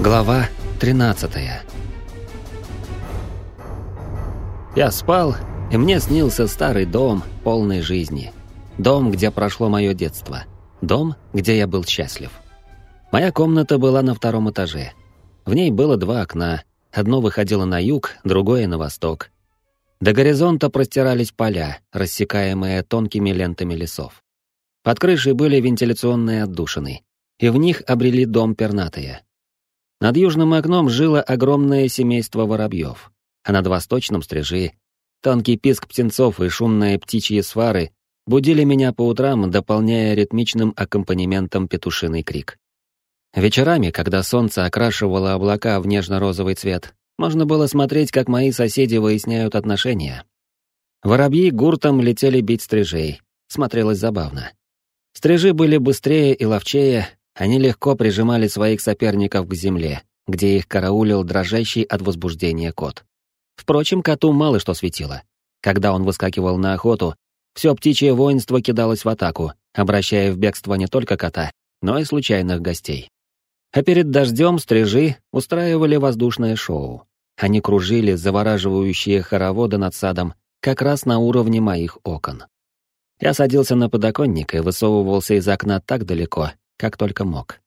Глава 13 Я спал, и мне снился старый дом, полный жизни. Дом, где прошло мое детство. Дом, где я был счастлив. Моя комната была на втором этаже. В ней было два окна. Одно выходило на юг, другое на восток. До горизонта простирались поля, рассекаемые тонкими лентами лесов. Под крышей были вентиляционные отдушины, и в них обрели дом пернатые. Над южным окном жило огромное семейство воробьев, а над восточным — стрижи. Тонкий писк птенцов и шумные птичьи свары будили меня по утрам, дополняя ритмичным аккомпанементом петушиный крик. Вечерами, когда солнце окрашивало облака в нежно-розовый цвет, можно было смотреть, как мои соседи выясняют отношения. Воробьи гуртом летели бить стрижей. Смотрелось забавно. Стрижи были быстрее и ловчее, они легко прижимали своих соперников к земле, где их караулил дрожащий от возбуждения кот. Впрочем, коту мало что светило. Когда он выскакивал на охоту, все птичье воинство кидалось в атаку, обращая в бегство не только кота, но и случайных гостей. А перед дождем стрижи устраивали воздушное шоу. Они кружили завораживающие хороводы над садом, как раз на уровне моих окон. Я садился на подоконник и высовывался из окна так далеко, как только мог.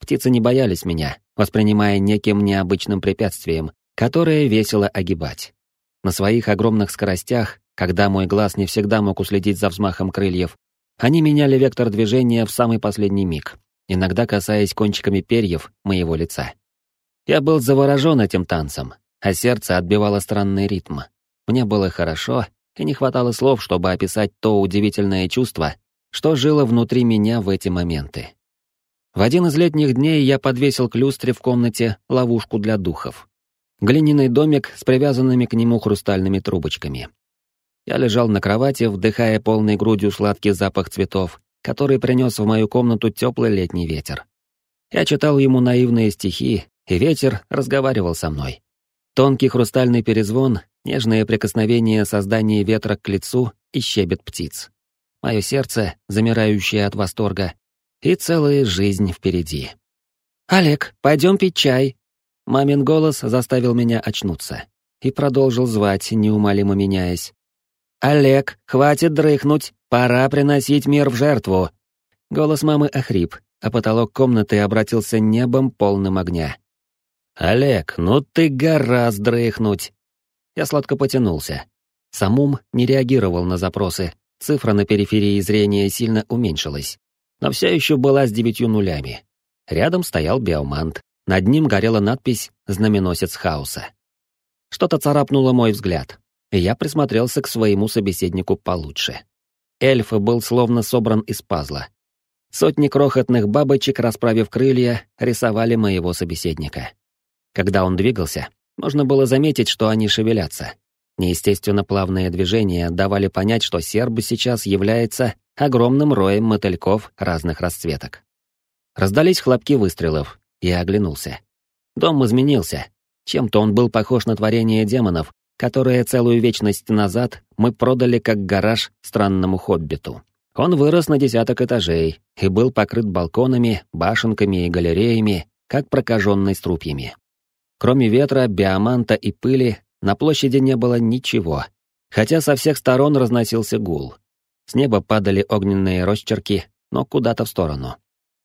Птицы не боялись меня, воспринимая неким необычным препятствием, которое весело огибать. На своих огромных скоростях, когда мой глаз не всегда мог уследить за взмахом крыльев, они меняли вектор движения в самый последний миг, иногда касаясь кончиками перьев моего лица. Я был заворожен этим танцем, а сердце отбивало странный ритм. Мне было хорошо, и не хватало слов, чтобы описать то удивительное чувство, что жило внутри меня в эти моменты. В один из летних дней я подвесил к люстре в комнате ловушку для духов. Глиняный домик с привязанными к нему хрустальными трубочками. Я лежал на кровати, вдыхая полной грудью сладкий запах цветов, который принес в мою комнату теплый летний ветер. Я читал ему наивные стихи, и ветер разговаривал со мной. Тонкий хрустальный перезвон, нежное прикосновение создания ветра к лицу и щебет птиц. Мое сердце, замирающее от восторга, и целая жизнь впереди. «Олег, пойдем пить чай!» Мамин голос заставил меня очнуться и продолжил звать, неумолимо меняясь. «Олег, хватит дрыхнуть, пора приносить мир в жертву!» Голос мамы охрип, а потолок комнаты обратился небом полным огня. «Олег, ну ты гораздо дрыхнуть!» Я сладко потянулся. Самум не реагировал на запросы, цифра на периферии зрения сильно уменьшилась но все еще была с девятью нулями. Рядом стоял биомант, над ним горела надпись «Знаменосец хаоса». Что-то царапнуло мой взгляд, и я присмотрелся к своему собеседнику получше. Эльф был словно собран из пазла. Сотни крохотных бабочек, расправив крылья, рисовали моего собеседника. Когда он двигался, можно было заметить, что они шевелятся. Неестественно плавные движения давали понять, что серб сейчас является огромным роем мотыльков разных расцветок. Раздались хлопки выстрелов, я оглянулся. Дом изменился. Чем-то он был похож на творение демонов, которое целую вечность назад мы продали как гараж странному хоббиту. Он вырос на десяток этажей и был покрыт балконами, башенками и галереями, как прокаженный струпьями. Кроме ветра, биоманта и пыли, на площади не было ничего, хотя со всех сторон разносился гул. С неба падали огненные росчерки, но куда-то в сторону.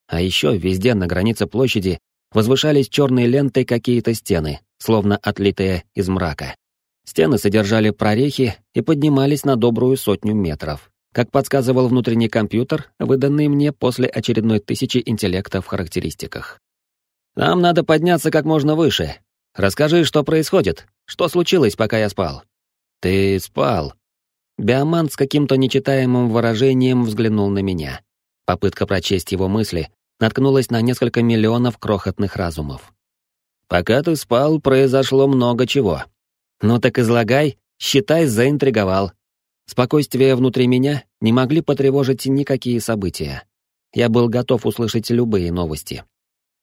А еще везде на границе площади возвышались черные лентой какие-то стены, словно отлитые из мрака. Стены содержали прорехи и поднимались на добрую сотню метров, как подсказывал внутренний компьютер, выданный мне после очередной тысячи интеллекта в характеристиках. «Нам надо подняться как можно выше. Расскажи, что происходит, что случилось, пока я спал». «Ты спал», Биоман с каким-то нечитаемым выражением взглянул на меня. Попытка прочесть его мысли наткнулась на несколько миллионов крохотных разумов. «Пока ты спал, произошло много чего. Ну так излагай, считай, заинтриговал. Спокойствие внутри меня не могли потревожить никакие события. Я был готов услышать любые новости.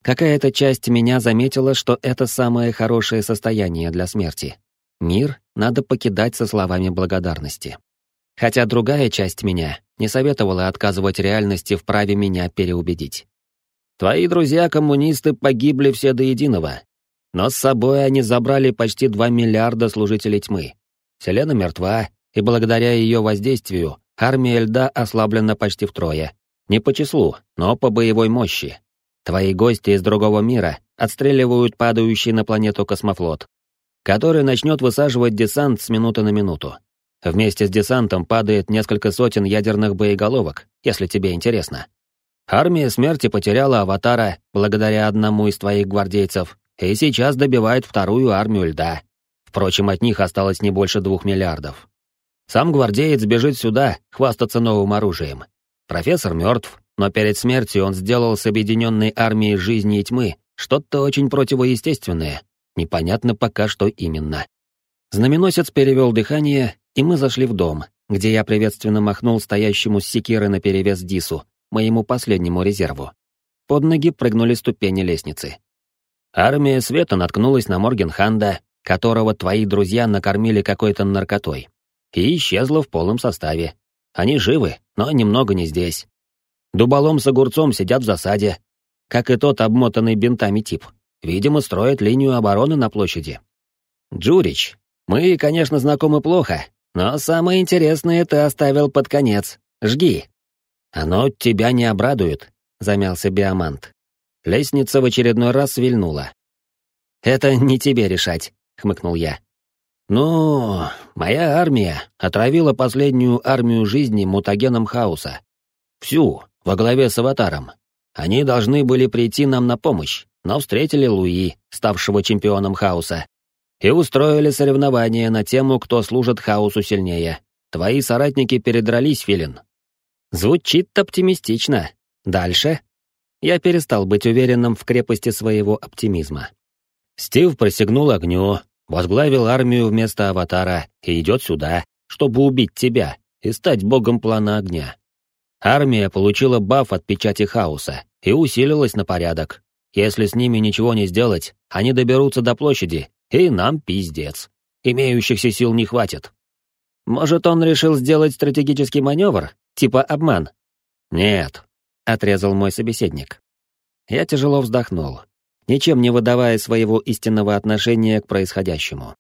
Какая-то часть меня заметила, что это самое хорошее состояние для смерти. Мир надо покидать со словами благодарности. Хотя другая часть меня не советовала отказывать реальности в праве меня переубедить. Твои друзья-коммунисты погибли все до единого. Но с собой они забрали почти 2 миллиарда служителей тьмы. Селена мертва, и благодаря ее воздействию армия льда ослаблена почти втрое. Не по числу, но по боевой мощи. Твои гости из другого мира отстреливают падающий на планету космофлот, который начнет высаживать десант с минуты на минуту. Вместе с десантом падает несколько сотен ядерных боеголовок, если тебе интересно. Армия смерти потеряла аватара благодаря одному из твоих гвардейцев, и сейчас добивает вторую армию льда. Впрочем, от них осталось не больше двух миллиардов. Сам гвардеец бежит сюда, хвастаться новым оружием. Профессор мертв, но перед смертью он сделал с объединенной армией жизни и тьмы что-то очень противоестественное. Непонятно пока, что именно. Знаменосец перевел дыхание, и мы зашли в дом, где я приветственно махнул стоящему с секирой наперевес Дису, моему последнему резерву. Под ноги прыгнули ступени лестницы. Армия света наткнулась на Моргенханда, которого твои друзья накормили какой-то наркотой, и исчезла в полном составе. Они живы, но немного не здесь. Дуболом с огурцом сидят в засаде, как и тот обмотанный бинтами тип. Видимо, строят линию обороны на площади. Джурич, мы, конечно, знакомы плохо, но самое интересное ты оставил под конец. Жги. «Оно тебя не обрадует», — замялся Биомант. Лестница в очередной раз вильнула. «Это не тебе решать», — хмыкнул я. «Ну, моя армия отравила последнюю армию жизни мутагеном хаоса. Всю, во главе с аватаром. Они должны были прийти нам на помощь, но встретили Луи, ставшего чемпионом хаоса, и устроили соревнования на тему, кто служит хаосу сильнее. Твои соратники передрались, Филин, Звучит оптимистично. Дальше? Я перестал быть уверенным в крепости своего оптимизма. Стив присягнул огню, возглавил армию вместо аватара и идет сюда, чтобы убить тебя и стать богом плана огня. Армия получила баф от печати хаоса и усилилась на порядок. Если с ними ничего не сделать, они доберутся до площади, и нам пиздец. Имеющихся сил не хватит. Может, он решил сделать стратегический маневр Типа обман. Нет, отрезал мой собеседник. Я тяжело вздохнул, ничем не выдавая своего истинного отношения к происходящему.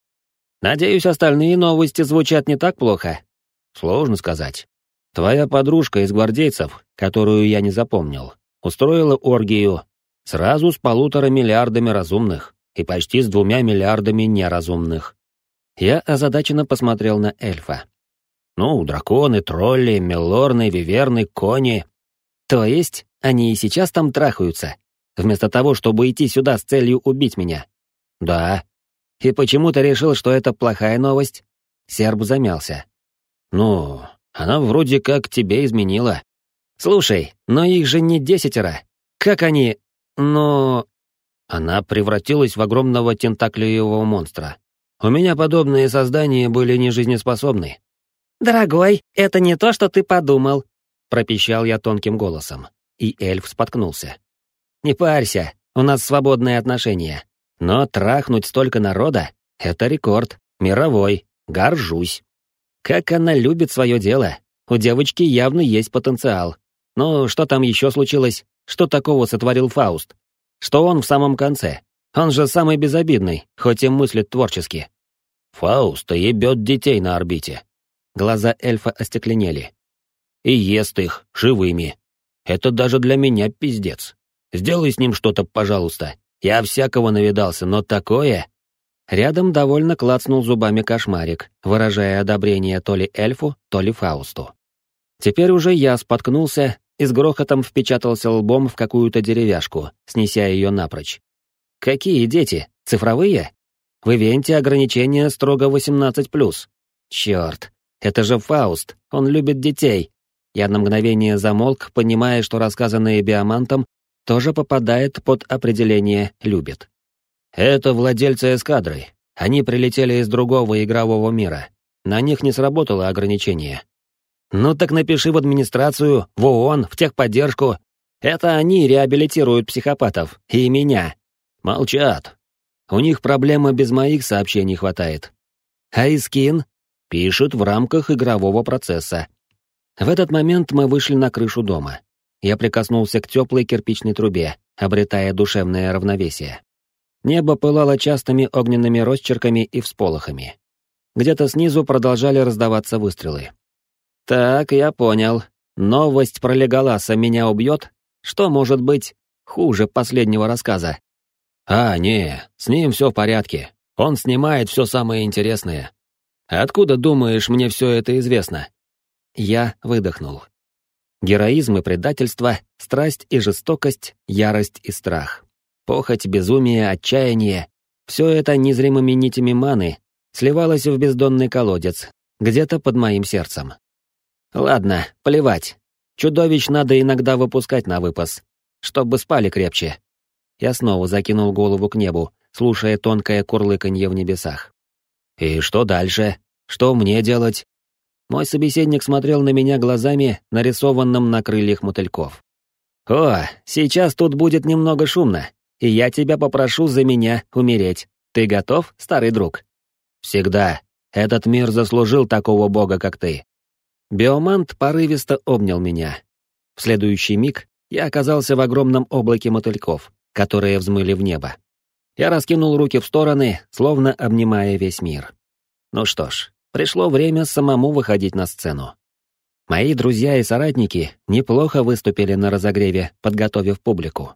Надеюсь, остальные новости звучат не так плохо. Сложно сказать. Твоя подружка из гвардейцев, которую я не запомнил, устроила оргию сразу с полутора миллиардами разумных и почти с двумя миллиардами неразумных. Я озадаченно посмотрел на эльфа. Ну, драконы, тролли, мелорны, виверны, кони. То есть, они и сейчас там трахаются, вместо того, чтобы идти сюда с целью убить меня? Да. И почему ты решил, что это плохая новость? Серб замялся. Ну, она вроде как тебе изменила. Слушай, но их же не десятеро. Как они... Но... Она превратилась в огромного тентаклевого монстра. У меня подобные создания были нежизнеспособны. «Дорогой, это не то, что ты подумал», — пропищал я тонким голосом, и эльф споткнулся. «Не парься, у нас свободные отношения. Но трахнуть столько народа — это рекорд, мировой, горжусь. Как она любит свое дело, у девочки явно есть потенциал. Ну, что там еще случилось? Что такого сотворил Фауст? Что он в самом конце? Он же самый безобидный, хоть и мыслит творчески. Фауст ебет детей на орбите, Глаза эльфа остекленели. И ест их, живыми. Это даже для меня пиздец. Сделай с ним что-то, пожалуйста. Я всякого навидался, но такое... Рядом довольно клацнул зубами кошмарик, выражая одобрение то ли эльфу, то ли Фаусту. Теперь уже я споткнулся и с грохотом впечатался лбом в какую-то деревяшку, снеся ее напрочь. Какие дети? Цифровые? В ивенте ограничение строго 18+. Черт, это же Фауст, он любит детей. Я на мгновение замолк, понимая, что рассказанное Биомантом тоже попадает под определение «любит». Это владельцы эскадры. Они прилетели из другого игрового мира. На них не сработало ограничение. Ну так напиши в администрацию, в ООН, в техподдержку. Это они реабилитируют психопатов. И меня. Молчат. У них проблемы без моих сообщений хватает. А Искин Пишет в рамках игрового процесса. В этот момент мы вышли на крышу дома. я прикоснулся к теплой кирпичной трубе, обретая душевное равновесие. Небо пылало частыми огненными росчерками и всполохами. Где-то снизу продолжали раздаваться выстрелы. «Так, я понял. Новость про Леголаса меня убьет? Что может быть хуже последнего рассказа?» «А, не, с ним все в порядке. Он снимает все самое интересное. Откуда, думаешь, мне все это известно?» Я выдохнул. Героизм и предательство, страсть и жестокость, ярость и страх. Похоть, безумие, отчаяние — все это незримыми нитями маны сливалось в бездонный колодец, где-то под моим сердцем. Ладно, плевать. Чудовищ надо иногда выпускать на выпас, чтобы спали крепче. Я снова закинул голову к небу, слушая тонкое курлыканье в небесах. «И что дальше? Что мне делать?» Мой собеседник смотрел на меня глазами, нарисованным на крыльях мотыльков. «О, сейчас тут будет немного шумно, и я тебя попрошу за меня умереть. Ты готов, старый друг?» «Всегда. Этот мир заслужил такого бога, как ты». Биомант порывисто обнял меня. В следующий миг я оказался в огромном облаке мотыльков, которые взмыли в небо. Я раскинул руки в стороны, словно обнимая весь мир. Ну что ж, пришло время самому выходить на сцену. Мои друзья и соратники неплохо выступили на разогреве, подготовив публику.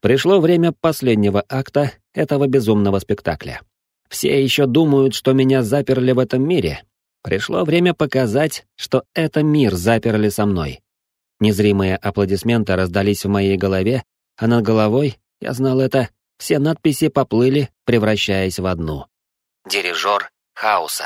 Пришло время последнего акта этого безумного спектакля. Все еще думают, что меня заперли в этом мире. Пришло время показать, что это мир заперли со мной. Незримые аплодисменты раздались в моей голове, а над головой, я знал это, все надписи поплыли, превращаясь в одну. Дирижер хаоса.